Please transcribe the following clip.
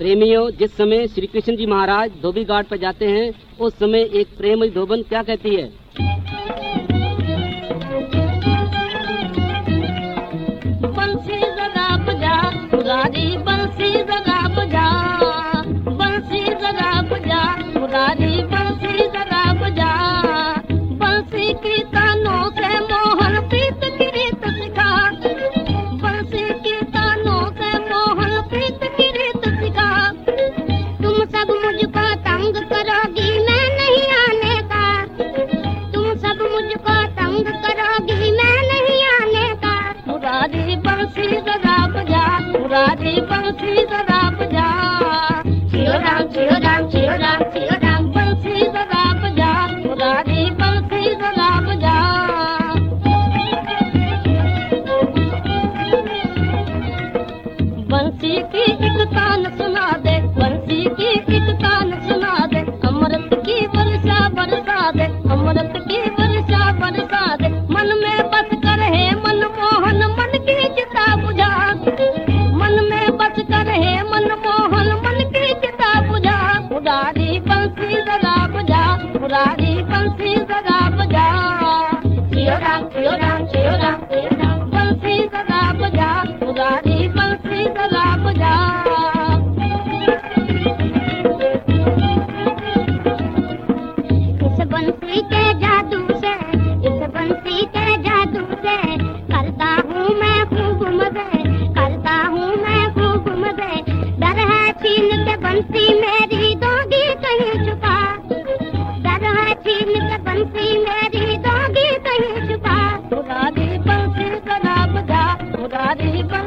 प्रेमियों, जिस समय श्री कृष्ण जी महाराज धोबी घाट पर जाते हैं, उस समय एक प्रेम धोबन क्या कहती है? बजा मुरारी बंसी जरा इस बंसी के जादू इस बंसी के जादू करता हूँ मैं खूब करता हूँ मैं खूब के बंसी मेरी दोगी जरा बजा